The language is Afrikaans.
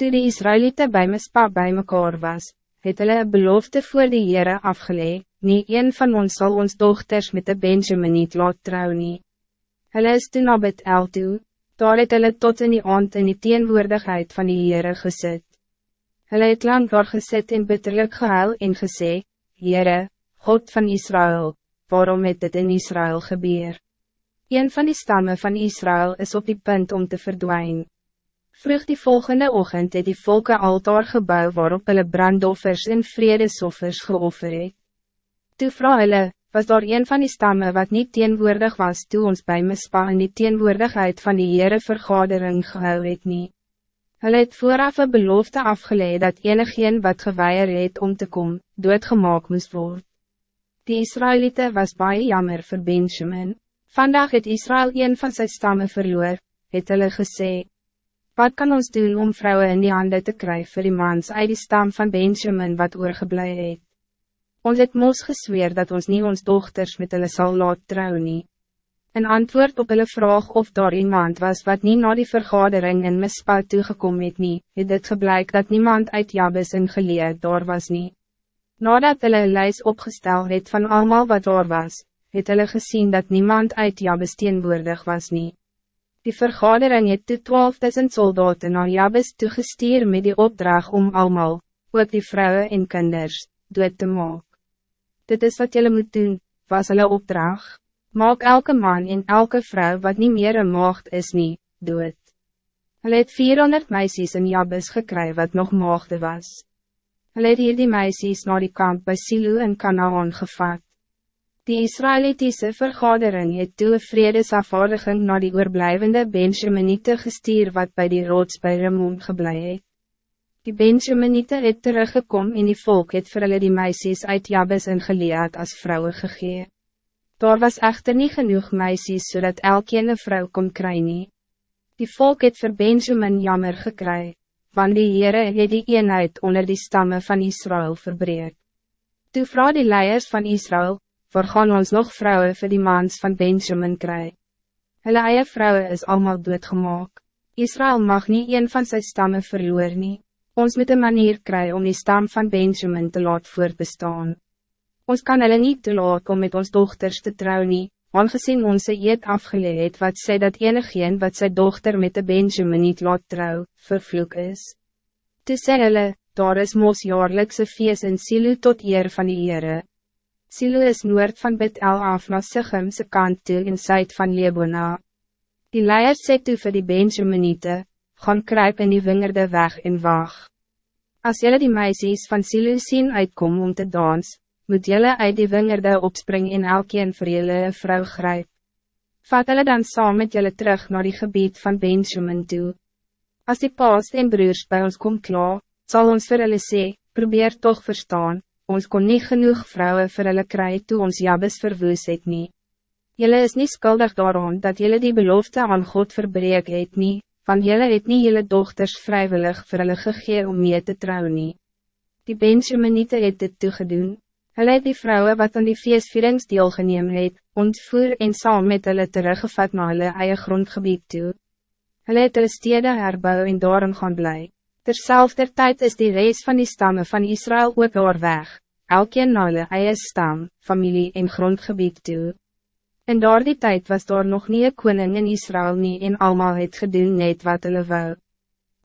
Toe die Israëlieten bij Mispa bij mekaar was, het hulle een belofte voor die Heere afgelee, nie een van ons zal ons dochters met de Benjamin niet laat trouw nie. Hulle is toen op het El toe, daar het hulle tot in die aand in die teenwoordigheid van die Heere gesit. Hulle het lang daar gesit en bitterlijk gehuil en gesê, Heere, God van Israël, waarom het dit in Israël gebeur? Een van die stammen van Israël is op die punt om te verdwijnen. Vroeg die volgende ochtend het die volke altaar gebouw waarop hulle brandoffers en vredesoffers geoffer het. Toe vraag hulle, was daar een van die stammen wat niet teenwoordig was toe ons bij Mispa in die teenwoordigheid van die Heere vergadering gehou het nie. Hulle het vooraf een belofte afgeleid dat enigeen wat geweier het om te komen, doodgemaak moest worden. Die Israëlieten was baie jammer voor Benjamin. Vandaag het Israël een van zijn stammen verloor, het hulle gesê, Wat kan ons doen om vrouwen in die handen te krijgen voor die mans uit die stam van Benjamin wat oorgeblij het? Ons het mos gesweer dat ons niet ons dochters met hulle sal laat trouw nie. In antwoord op hulle vraag of daar iemand was wat niet na die vergadering in Mispa toegekom het nie, het dit gebleik dat niemand uit Jabes in geleerd daar was nie. Nadat hulle een lijst opgestel het van allemaal wat daar was, het hulle gezien dat niemand uit Jabes teenwoordig was niet. Die vergadering het toe 12.000 soldaten naar Jabes toegestuur met die opdracht om allemaal, ook die vrouwen en kinders, dood te maak. Dit is wat jullie moet doen, was hulle opdracht. Maak elke man en elke vrouw wat niet meer een maagd is nie, dood. Hulle het 400 meisjes in Jabes gekry wat nog maagde was. Hulle het hier die meisjes naar die kamp bij Silo en Canaan gevat. Die Israëlitische vergadering het toe een vredesafvaardiging na die oorblijvende Benjaminite gestuur wat bij die rots by Ramon geblei het. Die Benjaminite het teruggekom en die volk het vir hulle die meisjes uit Jabes en Gilead as vrouwen gegee. Daar was echter niet genoeg meisjes zodat elke een vrou kon nie. Die volk het vir Benjamin jammer gekry, want die Heere het die eenheid onder die stammen van Israël verbreek. Toe vraag die leiers van Israël, voor gaan ons nog vrouwen voor die mans van Benjamin kry. Hulle eie vrouwen is allemaal doodgemaak. Israël mag niet een van zijn stammen verloor nie. Ons moet een manier kry om die stam van Benjamin te laat voortbestaan. Ons kan hulle niet te laat om met ons dochters te trouw nie, aangezien onze eet afgeleid wat sê dat enigeen wat zijn dochter met de Benjamin niet laat trouw, vervloek is. Toe sê hulle, daar is mos jaarlikse feest in Silo tot eer van die Heere. Silo is noord van Bet El af na Sichemse kant toe in zuid van Lebona. Die leier sê toe vir die Benjaminite, gaan kruip in die wingerde weg en wag. As jelle die meisjes van Silo zien uitkom om te dans, moet jelle uit die wingerde opspring en elkeen vir jelle een vrou grijp. Vat hulle dan saam met jelle terug naar die gebied van Benjamin toe. Als die paas en broers bij ons kom klaar, zal ons vir hulle sê, probeer toch verstaan, ons kon niet genoeg vrouwen vir hulle kry toe ons Jabes verwoes het nie. Julle is niet skuldig daarom dat jullie die belofte aan God verbreek het nie, van jullie het nie jullie dochters vrijwillig vir hulle gegee om mee te trouwen nie. Die Benjaminite het dit toegedoen, hulle het die vrouwen wat aan die feestvierings deelgeneem het, ontvoer en saam met hulle teruggevat na hulle eie grondgebied toe. Hulle het hulle stede herbou en daarin gaan blij. Terzelfde tijd is die reis van die stammen van Israël ook door weg, elkeen na hulle eie stam, familie en grondgebied toe. In door die tijd was daar nog niet een koning in Israël nie en allemaal het gedoen net wat hulle wou.